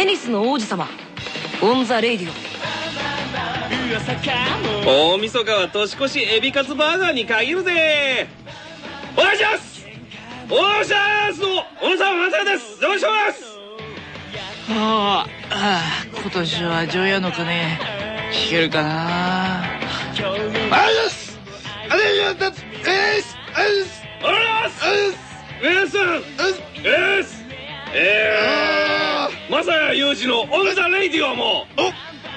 テニスの王子様。 On the Radio大晦日は年越しエビカツバーガーに限るぜ。お願いします。お願いします。の小野さんす。お願いします。ああ今年は除夜の鐘聞けるかな？あります。ありがとうございます。ありがとうまさやユージの On the Radio も。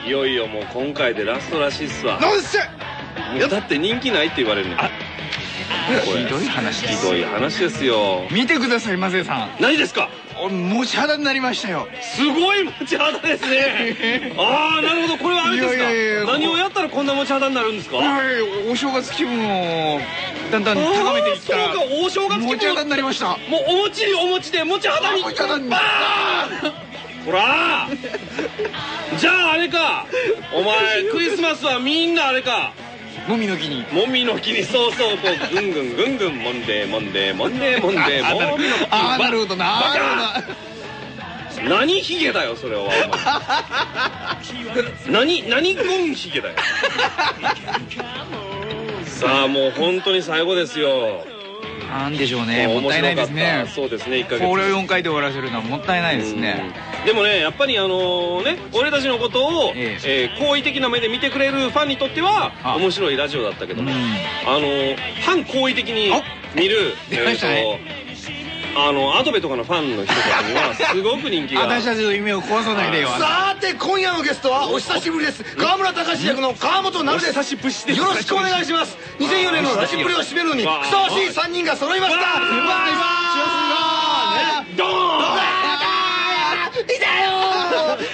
いよいよもう今回でラストらしいっすわ。なんせ。もうだって人気ないって言われるの。ひどい話です。ひどい話ですよ。見てくださいマゼさん。何ですか？俺もち肌になりましたよ。すごいもち肌ですね。ああなるほど。これはあれですか？何をやったらこんなもち肌になるんですか？はいお正月気分をだんだん高めていった。そうかお正月気分もち肌になりました。もうお餅にお餅で持ち肌に。持ち肌に。バーンほら。じゃああれか。お前クリスマスはみんなあれか。もみの木に。もみの木にそうそうこうぐんぐんぐんぐんもんでもんでもんでもんであもみの木あーなるほどなバカなるほど何ヒゲだよそれはお前何何ゴンヒゲだよさあもう本当に最後ですよなんでしょうね。もったいないですね。そうですね1ヶ月。これを4回で終わらせるのはもったいないですね。うん。でもねやっぱりあのね俺たちのことを、ええ。ー好意的な目で見てくれるファンにとってはあ。面白いラジオだったけどうん。も、あの反好意的に見る出ましたね。えーとあのアドベとかのファンの人たちにはすごく人気が。私たちの夢を壊さないでよ。さて今夜のゲストはお久しぶりです。川村隆役の川本成です。お久しぶりです。よろしくお願いします。2004年のラジプリを締めるのにふさわしい3人が揃いました。わーバイバーイドーンいたよ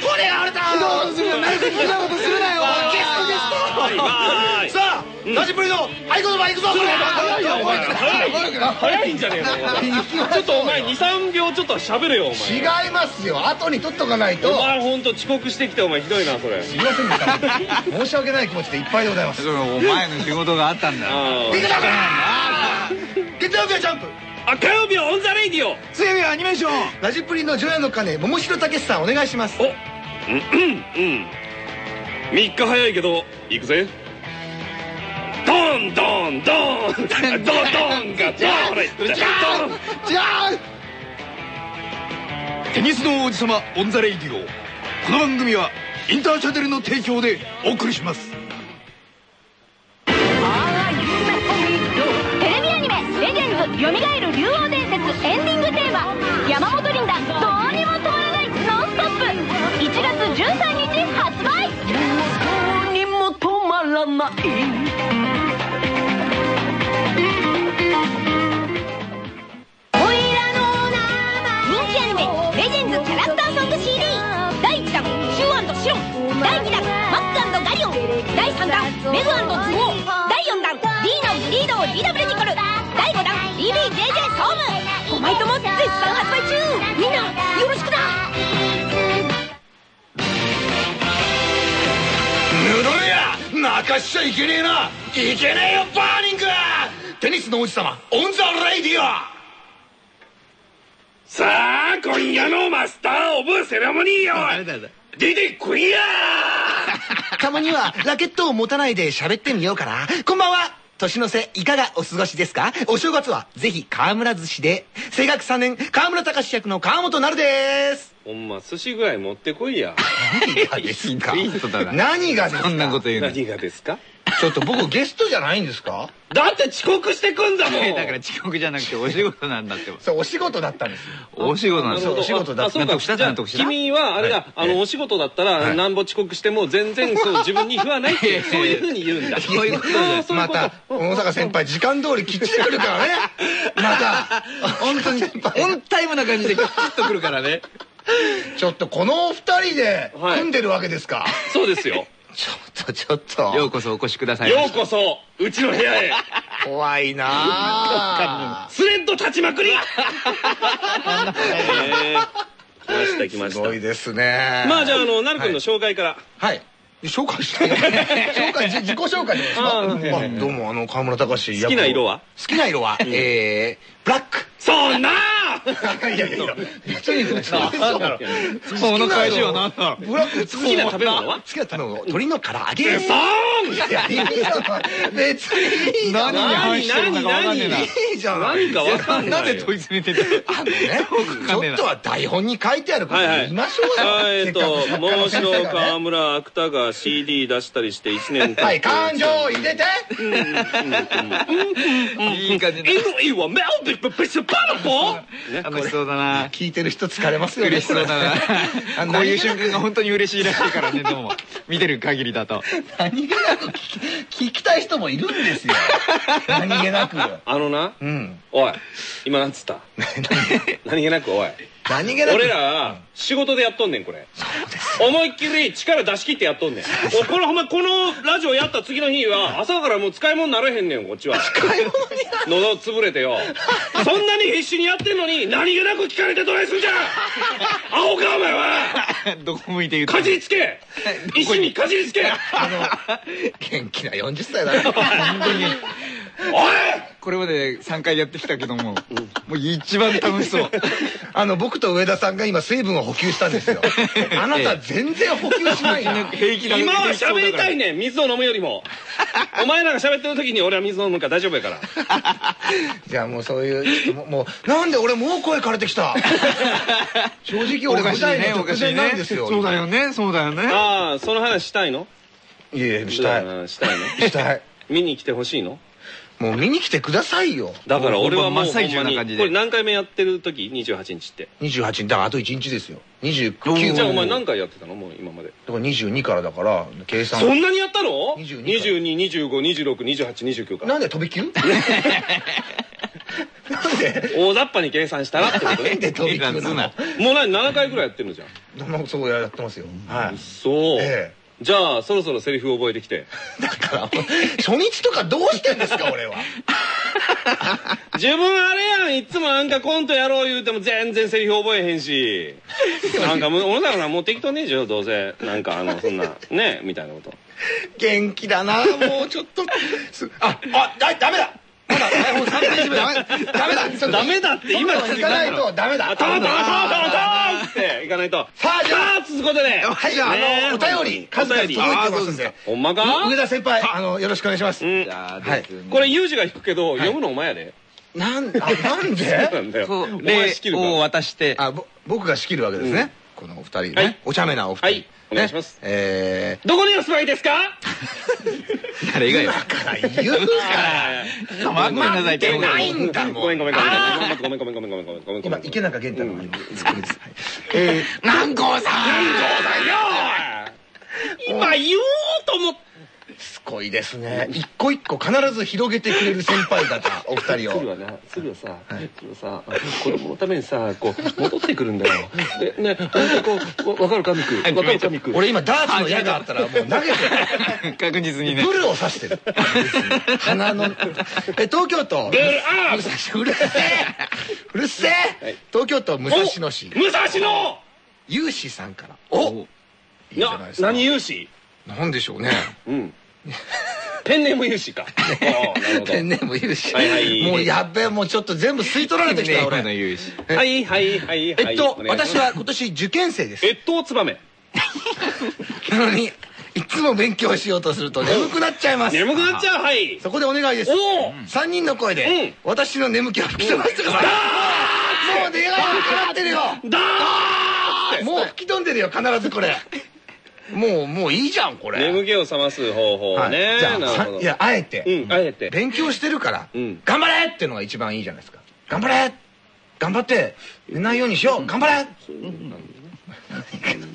骨が折れたひどいことするな。何でひどいことするなよ。ゲストゲスト。さあラジプリの合言葉いくぞ早いよお前。早い早いんじゃねえのお前。ちょっとお前23秒ちょっと喋れよお前。違いますよ。後に取っとかないと。お前ほんと遅刻してきてお前ひどいなそれ。すいませんでした。申し訳ない気持ちでいっぱいでございます。それお前の仕事があったんだ。あいくぞ月曜日はジャンプ。あ火曜日は On the Radio。水曜日はアニメーション。ラジプリの除夜の鐘桃城武さんお願いします。おうんうん。うん3日早いけど行くぜドンドンドン。ドン ドンがドンドンじゃあテニスの王子様 On the Radio この番組はインターチャネルの提供でお送りします泣かしちゃいけねえな。いけねえよ Burning!テニスの王子様 On the Radio!さあ今夜の Master of Ceremony よ!出てこいやたまにはラケットを持たないで喋ってみようかな。こんばんは。年の瀬いかがお過ごしですか?お正月はぜひ河村寿司で。青学3年河村隆役の川本成です!ほんま寿司ぐらい持ってこいや。何がですか？何がですか？そんなこと言うの何がですか？ちょっと僕ゲストじゃないんですか？だって遅刻してくんだもん。だから遅刻じゃなくてお仕事なんだって。そうお仕事だったんですよ。お仕事なんですお仕事だあそうか。納得したじゃあ納得した君はあれだ、あのお仕事だったら、なんぼ遅刻しても全然そう 自分に不はないってそういうふうに言うんだ。そういうことまた大阪先輩時間通りきっちり来るからね。また 本当にオンタイムな感じでキュッとくるからね ちょっとこの二人ではい。組んでるわけですか、そうですよ。ちょっとちょっと。ようこそお越しくださいようこそうちの部屋へ。怖いなあ。スレッド立ちまくり、ました来ますした。ごいですね。まあじゃああのなるくんの紹介から、はい。紹介して紹介じ自己紹介でどうもあの河村隆好きな色は？好きな色は？えーブラック。そんなーいやいやいや。別に普通ですなんだろう。その返しは何だろうブラック好きな食べ物は？好きな食べ物鶏の唐揚げ。さーん別に何に反してるのかわかんねえな。な。いいじゃない何かわかんな。いよな。ぜ問い詰めてんだよ。あのねちょっとは台本に書いてあること言いましょうよ。はいえっと桃城川村芥川 CD 出したりして1年はい感情を入れて。いい感じだ。いいわメルビップシュパラポ ね楽しそうだな。聞いてる人疲れますよね嬉しそうだな。あこういう瞬間が本当に嬉しいらしいからねどうも。見てる限りだと。何気なく聞き聞きたい人もいるんですよ。何気なく。あのなうん。おい今なんつった？何気なくおい何気なく。俺ら仕事でやっとんねんこれ。思いっきり力出し切ってやっとんねん。おこのほんまこのラジオやった次の日は朝からもう使い物になれへんねんこっちは。喉潰れてよ。そんなに必死にやってんのに何気なく聞かれてどないすんじゃん。アホかお前は。どこ向いて言うかじりつけ。石に？かじりつけ。元気な40歳だね。本当に。おいこれまで3回やってきたけどももう一番楽しそう。あの僕と上田さんが今水分を補給したんですよ。あなた全然補給しないな。平気だ今は喋りたいね。ん水を飲むよりも。お前らが喋ってる時に俺は水飲むから大丈夫やから。じゃあもうそういうもうもうなんで俺もう声枯れてきた？正直俺舞台の直前なんですよ。そうだよねそうだよね。ああその話したいの？いやいやしたい。うんしたいの？したい。見に来てほしいの？もう見に来てくださいよ。だから俺はもう真っ最中な感じで。これ何回目やってる時28日って。28日だからあと1日ですよ。29うんじゃあお前何回やってたの？もう今まで。だから22からだから計算。そんなにやったの？22 2225262829か。なんで飛び級？なんで？大雑把に計算したらってこと？ねなんで飛び級なのもう何7回ぐらいやってるのじゃん。まあそうやってますよ。はい。そう、えじゃあそろそろセリフ覚えてきて。だから初日とかどうしてんですか俺は。自分あれやんいつもなんかコントやろう言うても全然セリフ覚えへんし。なんかもだからもう適当ねえじゃんどうせ。なんかあのそんなねみたいなこと。元気だなもうちょっと。すああだダメだまだ台本3ページ目ダメダメだ。ダメだって今行かないとダメだ。あタンタンタンタンタンっていかないと。さあじゃあ。続くことで。はいじゃああのお便り数々届いてますんで。ほんまか？上田先輩あのよろしくお願いします。これユージが引くけど読むのお前やで。なんあなんそうでなんだよ。礼を渡して。僕が仕切るわけですね。このお二人はい。ねお茶目なお二人。はいお願いします。ね。えどこにお住まいですか？誰がよ。から言うから。構ってなさい。ってないんだもん。ごめんごめんごめんごめんごめんごめんごめんごめんごめんごめんごめんごめん今池中玄太の作りですはいえー南光さん今言おうと思っすごいですね。一個一個必ず広げてくれる先輩方 お二人を。すぐはなすぐはさ、すぐさ子供のためにさこう戻ってくるんだよ。でね本当こうわわかるかミク？わかるかミク？俺今ダーツの矢があったらもう投げて。る 確実にね。ブルを刺してる。鼻のえ東京都うるせえ。うるせえ。東京都武蔵野市。武蔵野！有志さんから。おいいじゃないなですか。何有志？なんでしょうね。うん ペンネーム有志か。ペンネーム有志はいはい。もうやっべえもうちょっと全部吸い取られてきたね俺。の言うしはいはいはいはい。えっと私は今年受験生です。越冬ツバメなのにいつも勉強しようとすると眠くなっちゃいます。眠くなっちゃう。はい。そこでお願いです。おお3人の声うん。で私の眠気を吹き飛ばしてくださいもう願いが叶ってるよ。だーもう吹き飛んでるよ必ずこれもうもういいじゃんこれ。眠気を覚ます方法はい。ねじゃあいやあえて。うんあえて。勉強してるからうん。頑張れってのが一番いいじゃないですか。頑張れ頑張って寝ないようにしよう頑張れ。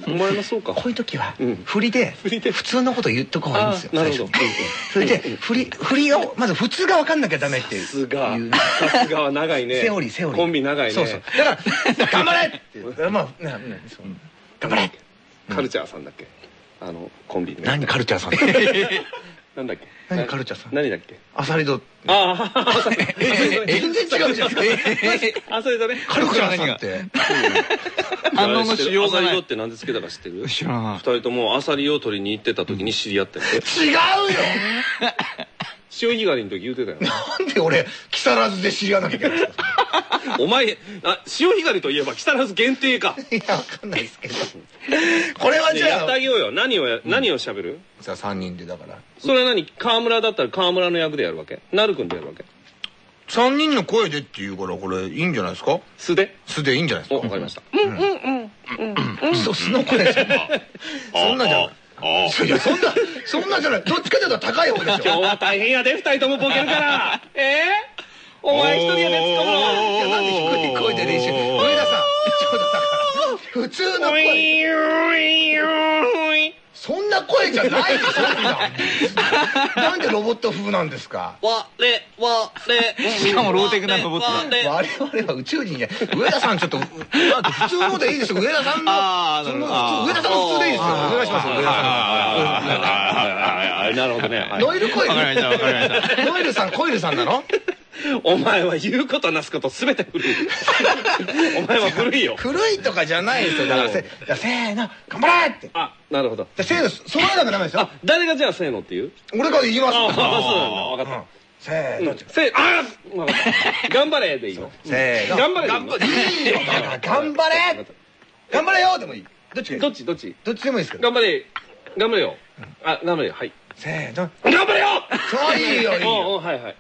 お前もそうか こういう時はうん。振りで振りで。普通のこと言っとく方がいいんですよあなるほど。最初。にそれで振り振りをまず普通が分かんなきゃダメっていう。さすが。いうさすがは長いね。セオリーセオリー。コンビ長いね。そうそう。だから頑張れって。まあ頑張れ。カルチャーさんだっけ？あのコンビね何カルチャーさん？なんだっけ？何カルチャーさん？何だっけ？アサリドああ 全然違うじゃん。あそれだね。カルチャーさんって。反応のしようがない。アサリドって何でつけたか知ってる？二知らない。人ともアサリを取りに行ってた時に知り合ったよ 違うよ潮干狩りの時言うてたよ。なんで俺木更津で知り合わなきゃいけないんですか？お前あ潮干狩りといえば木更津限定か。いやわかんないですけど。これはじゃあねやってあげようよ。何をや何を喋る？じゃあ3人でだから。それは何？川村だったら川村の役でやるわけ？なるくんでやるわけ？3人の声でっていうからこれいいんじゃないですか？素で？素でいいんじゃないですか？おわかりました。そう素の声じゃないそん。なん。じゃないいやそんなそんなんじゃないどっちかというと高い方でしょ今日は大変やで二人ともボケるから。え？ーお前一人やで突っ込むいやなんで低い声で練習。上田さんちょうどだから普通のおい声おいおいそんな声じゃないでしょ普段なんでロボット風なんですか？われわれ。しかもローテクなロボットだわれ我々は宇宙人じゃ上田さんちょっとだって普通のでいいですよ上田さんのその上田さんの普通でいいですよ。お願いします上田さあなるほどねんノイルコイわかりましたわかりましたルノイルさんコイルさんなのお前は言うことなすことすべて古い。お前は古いよ。古いとかじゃないですよ。だからせせーの頑張れって。あなるほど。あせーのそうやなきゃダメですよ。あ誰がじゃあせーのって言う？俺から言います。ああそうなんだ。分かっうんせーの。たせーあ頑張れでいいの？せーの。頑張れ頑張れ。頑張れ。頑張れよでもいい。どっちどっち？どっち？どっちでもいいですけど。頑張れ。頑張れよ。あ頑張れよ。はい。せーの。頑張れよ！そういいよいいよ。はいはい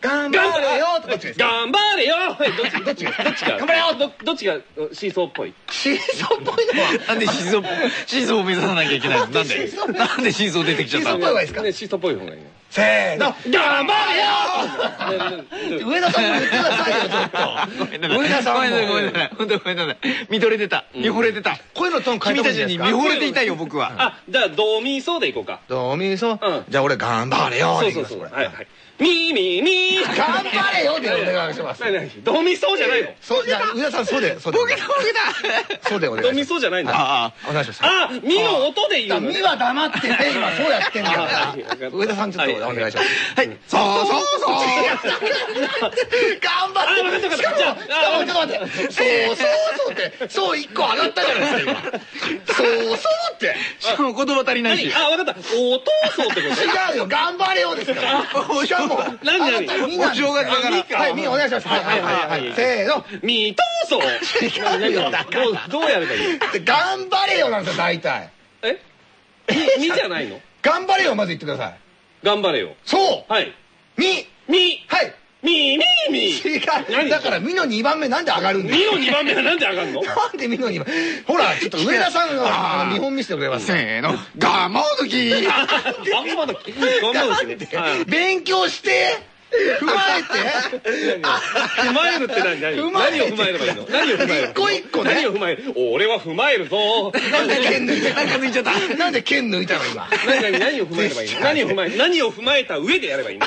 頑張れよとかど頑張れよはいどっちどっちが どっちが？頑張れよどどっちがシーソーっぽい？シーソーっぽいのは？なんでシーソーシーソーを目指さなきゃいけないの？なんで？なんでシーソー出てきちゃったシーソーっぽい方がいいですか？ねシーソーっぽい方がいいねせーの頑張れよ上田さんも言ってくださいよちょっと。上田さんも。ごめんなさい。ごめんなさい。本当ごめんなさい。見とれてた。見惚れてた。声のトーン変え君たちに見惚れていたよ僕はあじゃあドミソでいこうかどうみそうんじゃあ俺頑張れよそうそうそうはいはいみーみーみー頑張れよでお願いしますドミソじゃないのそうじゃあ上田さんそうでそうでボケたボケたそうでお願いドしますミソじゃないんだあお願いしますあみの音で言うみは黙ってて今そうやってんだ上田さんちょっとお願いします。あはい。そうそうそう。頑張ってしかもしかもちょっと待って。そうそうそうって。そう一個上がったじゃないですか今そうそうって。しかも言葉足りないし。何？あ分かった。おって。こと違うよ。頑張れよですから。しかもお正月だから。はいみんなお願いします。はいはいはいはい。せーの。みとうそう。違うよ。だからどうやればいい？頑張れよなんですよ大体。え？みみじゃないの？頑張れよまず言ってください頑張れよ。そう。はい。みみはい。みみみ。違う。何？だからみの2番目なんで上がるんだみよの2番目はなんで上がんの？なんでみの2番？ほらちょっと上田さんがあの見本見せてくれますせーの。ガモドキ。頑張る頑張るね。はい勉強して 踏まえて。踏まえるって何？何何を踏まえればいいの何を踏まえる？一個一個ね。何を踏まえる？俺は踏まえるぞ。なんで剣抜いた？なんか抜いちゃった？なんで剣抜いたの今？何を踏まえればいいの？何を踏まえ何を踏まえた上でやればいいの？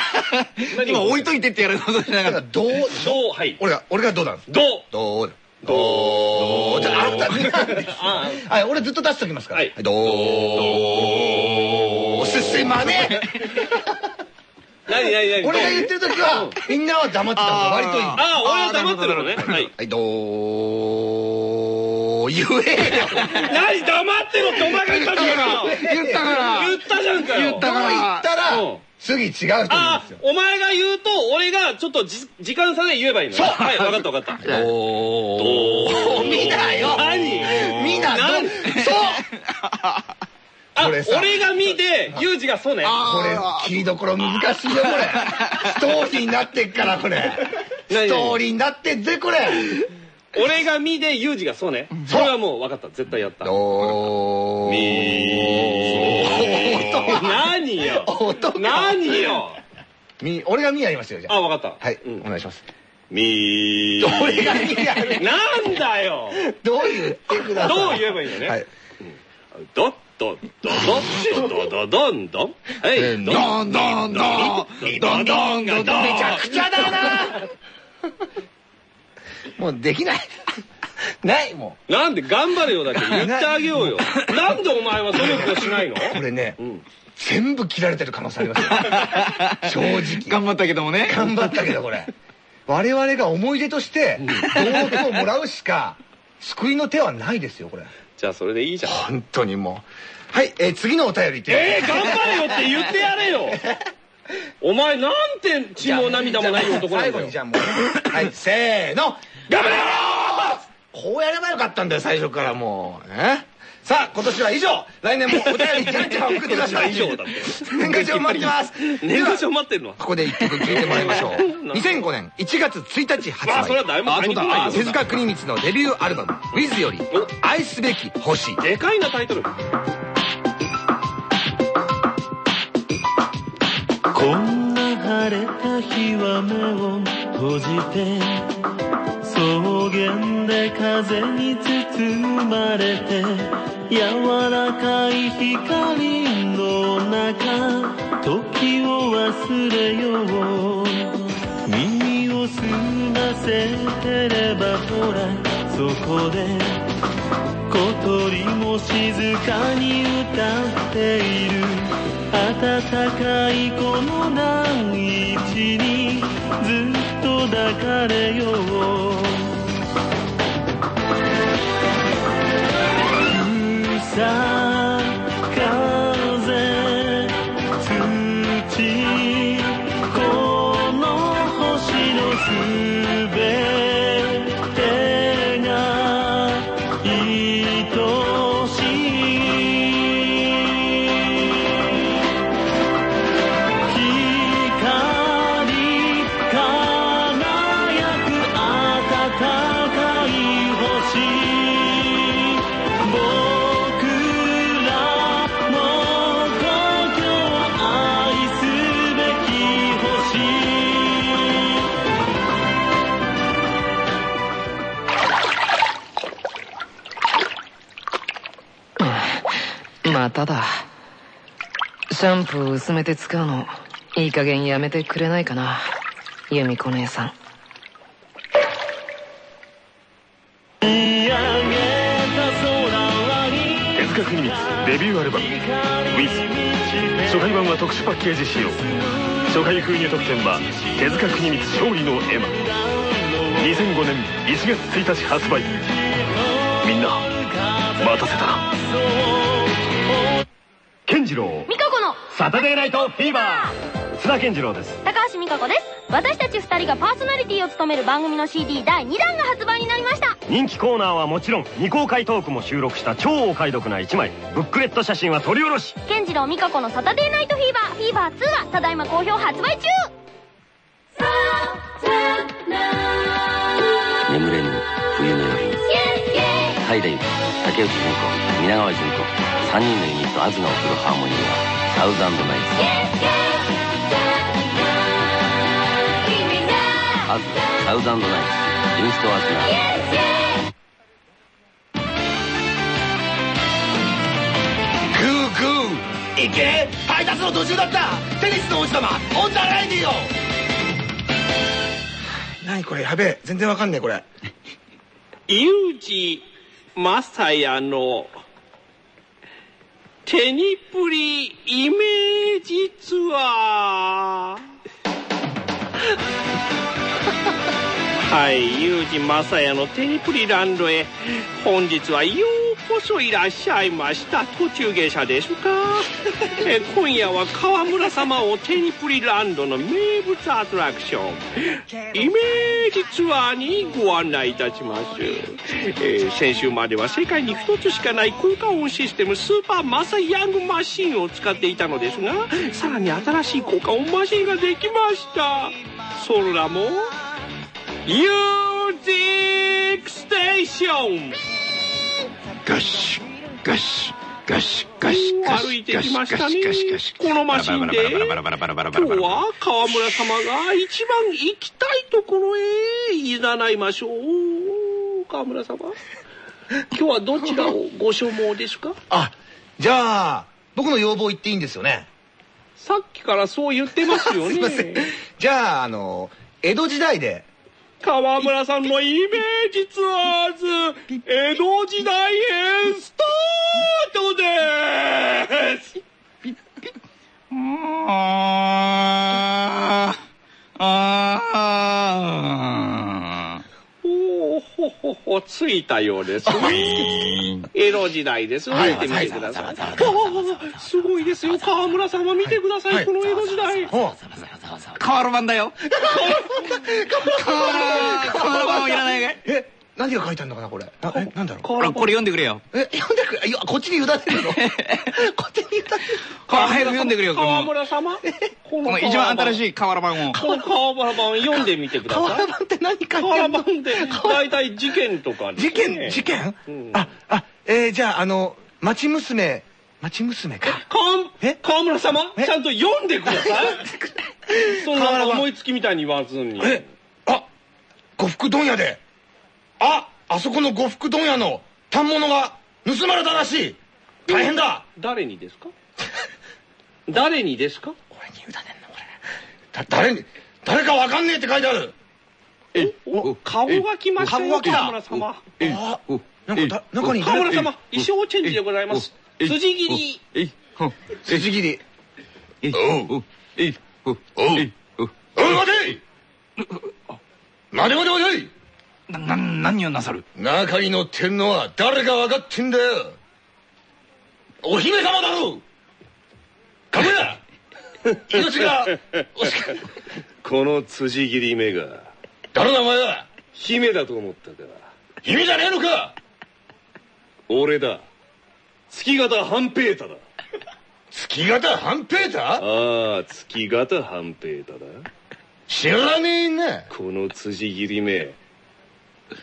何今を置いといてってやることじゃなかった。どう？どう？はい。俺が俺がどうなんですどう？どう？どう？じゃああんた。はい俺ずっと出しておきますから。はい。どう？すすまね何何何？俺が言ってる時はみんなは黙ってた方が割といい。ああ俺は黙ってるのね。はい。はいどう言えよ。何黙ってろってお前が言ったじゃん。か言ったから。言ったじゃんかよ。言ったから。言ったらうん。次違う人言うんですあよお前が言うと俺がちょっとじ時間差で言えばいいのそう。はい分かった分かった。どう見なよ。何？見なそう俺が見でユージがそうね。これ切りどころ難しいよこれ。ストーリーになってっからこれ。何ストーリーになってんぜこれ。俺が見でユージがそうね。それはもう分かった。絶対やった。どう何よ。音が何よ。み俺が見やりますよじゃあ。あ分かった。はい。うん。お願いします。み俺が見やる。なんだよ。どう言ってください。どう言えばいいのね。はい。ドッドッドドッドドドンドンはどんどんどんどんどんどんどんめちゃくちゃだな。もうできない。ないもなんで頑張れよだけ言ってあげようよ。なんでお前は努力をしないの？うこれねうん。全部切られてる可能性ありますよ。正直。頑張ったけどもね。頑張ったけどこれ。我々が思い出として道具をもらうしか救いの手はないですよこれじゃあそれでいいじゃん。本当にもう。はい、えー次のお便りってえー、頑張れよって言ってやれよ。お前なんて血も涙もない男なんだよ。最後にじゃあもうはいせーの。頑張れよこうやればよかったんだよ最初からもう。ねさあ今年は以上。来年もお便り じゃんじゃん送ってください。以上だって年賀状待ってます。年賀状待ってるの？ここで一曲聴いてもらいましょう。2005年1月1日発まあそれは売誰も買いに来ないよ。手塚国光のデビューアルバム「Wiz」より「愛すべき星」でかいなタイトル。こんな晴れた日は目を閉じて草原で風に包まれて柔らかい光の中時を忘れよう。耳を澄ませてればほらそこで小鳥も静かに歌っている。暖かいこの大地にずっと抱かれよう。シャンプー薄めて使うのいい加減やめてくれないかな。由美子姉さん。手塚国光デビューアルバム「WIZ」初回版は特殊パッケージ仕様初回封入特典は手塚国光勝利の絵馬。2005年1月1日発売。みんな待たせた。な健次郎。美香子の。サタデーナイトフィーバー。津田健次郎です。高橋美香子です。私たち2人がパーソナリティを務める番組の CD 第2弾が発売になりました。人気コーナーはもちろん未公開トークも収録した超お買い得な1枚。ブックレット写真は撮り下ろし。健次郎美香子のサタデーナイトフィーバーフィーバー2はただいま好評発売中。眠れ平由紀竹内純子皆川純子3人のユニットアズが送るハーモニーはサウザンドナイツ。アズサウザンドナイツインストアズナグーグーいけ配達の途中だったテニスの王子様オンザライディオ何これやべえ全然わかんねえこれ。ユーまさやの手にプリイメージツアー。はい、ユージ・マサヤのテニプリランドへ。本日はようこそいらっしゃいました途中下車ですか？え今夜は川村様をテニプリランドの名物アトラクション。イメージツアーにご案内いたします、えー先週までは世界に一つしかない効果音システムスーパーマサヤングマシンを使っていたのですがさらに新しい効果音マシンができました。その名もミュージックステーションガッシュガッシュガッシュガッシュガッシュ歩いてきましたねこのマシンで今日は川村様が一番行きたいところへいざないましょう川村様今日はどちらをご所望ですかあじゃあ僕の要望言っていいんですよねさっきからそう言ってますよねじゃああの江戸時代で河村さんのイメージツアーズ江戸時代編スタートです。ああおおほほほついたようです。ね江戸時代ですはい。見てみてください。すごいですよ。川村様見てください。この江戸時代。おそうそう瓦版だよ。瓦瓦版。はいらないかいえ何が書いてあるのかなこれ。なえなんだろう。これ読んでくれよ。え読んでくれ。いや こっちに委ねるの？こっちに委ねる早く読んでくれよこ川の村様？ここの一番新しいい瓦版を。この川村版読んでみてください。瓦版って何書いてあ川るの版で大体事件とか事ね件事件？うん。ああえーじゃああの町娘町娘か。川え？川村様？え？ちゃんと読んでください。そんな思いつきみたいに言わずに。え？あ呉服問屋でああそこの呉服問屋の反物が盗まれたらしい。大変だ。誰にですか？誰にですか？俺に委ねんのこれ。だ誰に誰かわかんねえって書いてある。えお顔が来ましたよ顔が来た。川村様。あなんかだ中に川村様え衣装チェンジでございます。え辻切り。えいほ筋切り。えいおおおおおおい待て。待て待て待てなな何をなさる？中に乗ってんのは誰か分かってんだよ？お姫様だろかぶや命が惜しく。この辻切り目が。誰だお前は？姫だと思ったか。君じゃねえのか！俺だ。月形半平太だ。月形半平太？ああ月形半平太だ。知らねえな。この辻切り目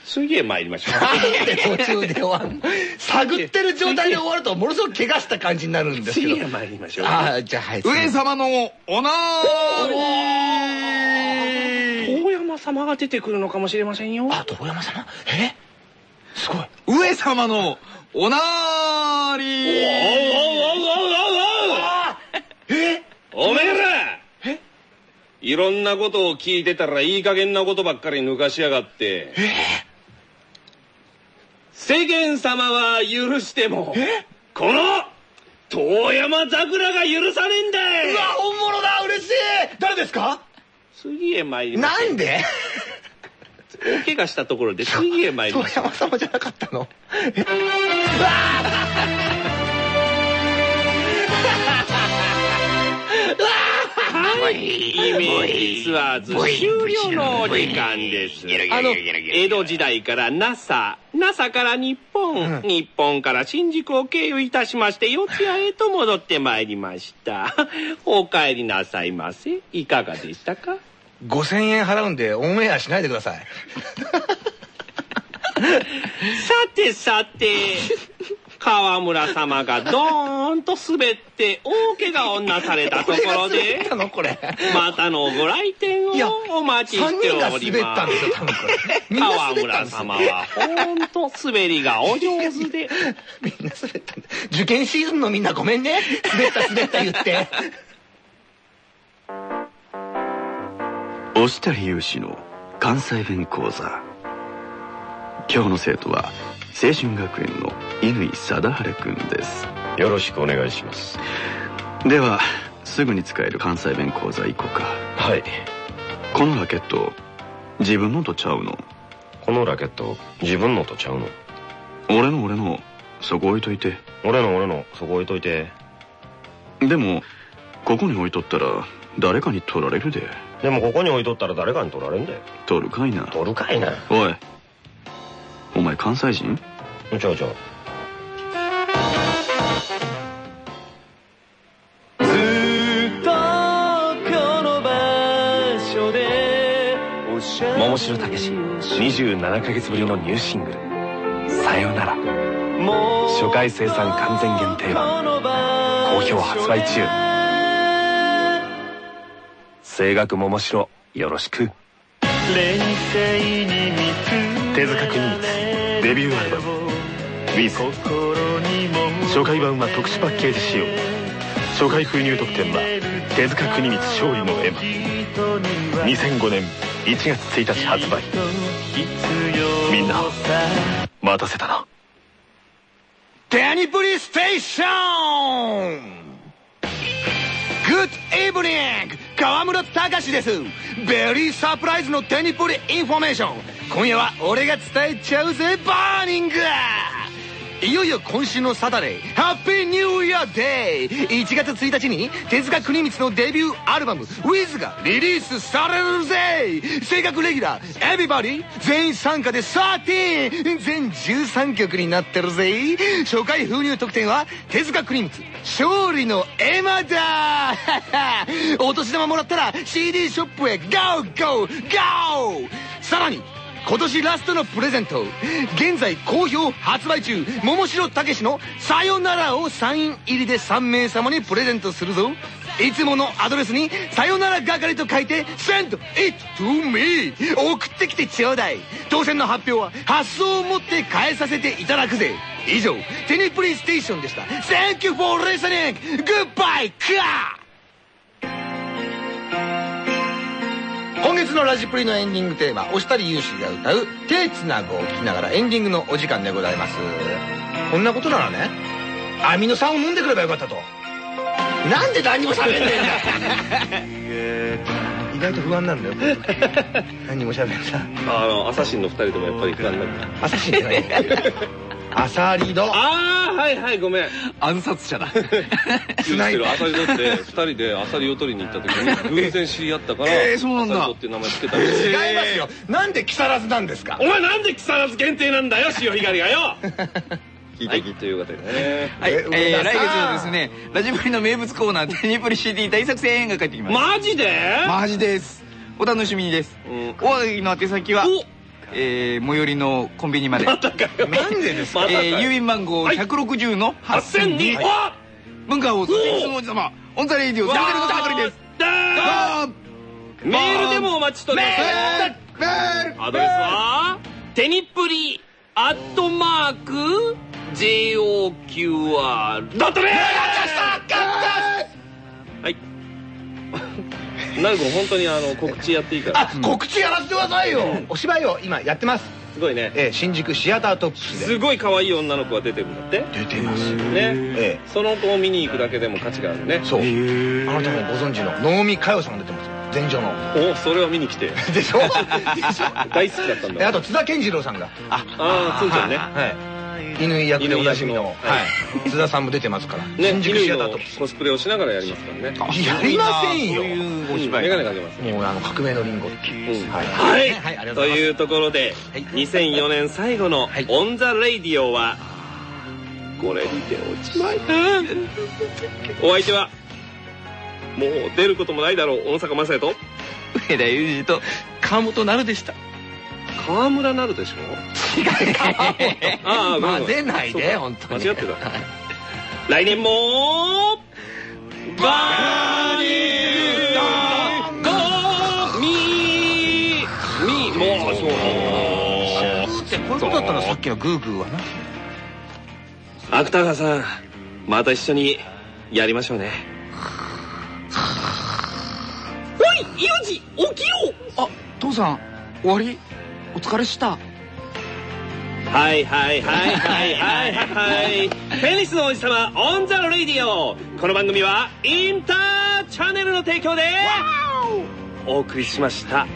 次へ参りましょう。なんで途中で終わるの。探ってる状態で終わるとものすごく怪我した感じになるんですけど次へ参りましょう。ああじゃあはい。上様のおなー遠山様が出てくるのかもしれませんよ。あ遠山様？え？すごい。上様のおなーりえおめえらいろんなことを聞いてたらいい加減なことばっかり抜かしやがって。世間様は許してもこの遠山桜が許さねえんだうわ本物だ嬉しい。誰ですか？次へ参りましょうなんで？大怪我したところで次へ参り 遠ましょう山様じゃなかったの？え？は イメージツアーズ終了のお時間です。あの、江戸時代から NASA、NASA から日本、日本から新宿を経由いたしまして、四谷へと戻ってまいりました。お帰りなさいませ。いかがでしたか？5000円払うんでオンエアしないでください さてさて、川村様がドーンと滑って大怪我をなされたところでた、のこれまたのご来店をお待ち3しております。川滑ったんですよ村様はほんと滑りがお上手で。みんな滑ったんだ。受験シーズンのみんなごめんね。滑った滑った言って。押谷勇士の関西弁講座。今日の生徒は青春学園の乾貞治君です。よろしくお願いします。ではすぐに使える関西弁講座行こうか。はい。このラケット自分のとちゃうの？このラケット自分のとちゃうの？俺の俺のそこ置いといて。俺の俺のそこ置いといて。でもここに置いとったら誰かに取られるで。でもここに置いとったら誰かに取られんで。取るかいな。取るかいな。おい。お前関西人？ちょうちょう。桃城武史27ヶ月ぶりのニューシングル「さよなら」初回生産完全限定版。好評発売中。声楽桃城よろしく。手塚国光デビューアルバム「ウィズ初回版は特殊パッケージ仕様。初回封入特典は手塚国光勝利の絵馬。2005年1月1日発売。みんな待たせたな。テニプリステーション Good evening 河村隆です。 Very surprise のテニプリインフォメーション今夜は俺が伝えちゃうぜ Burning!いよいよ今週の Saturday Happy New Year Day 1月1日に手塚国光のデビューアルバム「Wiz」がリリースされるぜ!声楽レギュラーエビバディ全員参加で13全13曲になってるぜ!初回封入特典は手塚国光勝利のエマだ! お年玉もらったら CD ショップへ GOGOGO さらに今年ラストのプレゼント。現在好評発売中。桃城武史の「さよなら」をサイン入りで3名様にプレゼントするぞ。いつものアドレスに「さよなら係」と書いて「Send it to me」送ってきてちょうだい。当選の発表は発送をもって返させていただくぜ。以上テニプリステーションでした。Thank you for listening! Goodbye! か今月のラジプリのエンディングテーマ押したり勇士が歌う「手つなぐ」を聞きながらエンディングのお時間でございます。こんなことならねアミノ酸を飲んでくればよかったと。なんで何にも喋んねえんだ。意外と不安なんだよ。何にも喋んな。いあのアサシンの二人ともやっぱり不安になったアサシンじゃないアサリドああはいはいごめん。暗殺者だ。知ってる。アサリドって二人でアサリを取りに行った時に偶然知り合ったからえーそうなんだ。アサリドっていう名前つけたんです。違いますよ。なんで木更津なんですか？お前なんで木更津限定なんだよ潮干狩りがよ。聞 いはい来月はですねラジプリの名物コーナーテニプリ CD 大作戦が帰ってきます。マジで？マジです。お楽しみにです。うん。おはがきの宛先はおえー、最寄りのコンビニまで、なんでですか？えー、郵便番号はい。160の8000 8002にあ文化放送テニスの王子様 On the Radio のです。メールでもお待ちしております。メールアドレスはテニプリアットマーク JOQR ドットネはいナル君本当にあの告知やっていいから。あ告知やらせてくださいよ。お芝居を今やってます。すごいね。えー新宿シアタートップスで。すごい可愛い女の子が出てるんだって。出てます。ね。えその子を見に行くだけでも価値があるねえそう。あなたもご存知の能見佳代さんが出てます前女の。おそれを見に来て。でしょ？でしょ？大好きだったんだ。えあと津田健次郎さんが。ああつんちゃんね。はい乾役でおなじみの。はい。津田さんも出てますから。ね新宿シアターのトップスコスプレをしながらやりますからね。やりませんよ。お芝居メガネかけますもうあの革命のリンゴっていう。うん。はい。というところで、はい。2004年最後のはい「 On the Radio」はこれにておしまい。お相手はもう出ることもないだろう小野坂雅也と。上田裕二と川本なるでした川村なるでしょ？ああごめんごめん。混ぜないで本当に。間違ってた。来年もバーニーゴーミーミーもうそう。ってこういうことだったのさっきのグーグーはな芥川さんまた一緒にやりましょうねおいユージ起きよあ父さん終わりお疲れした。はいはいはいはいはいはい。テニスの王子様 On the Radio。この番組はインターチャンネルの提供でお送りしました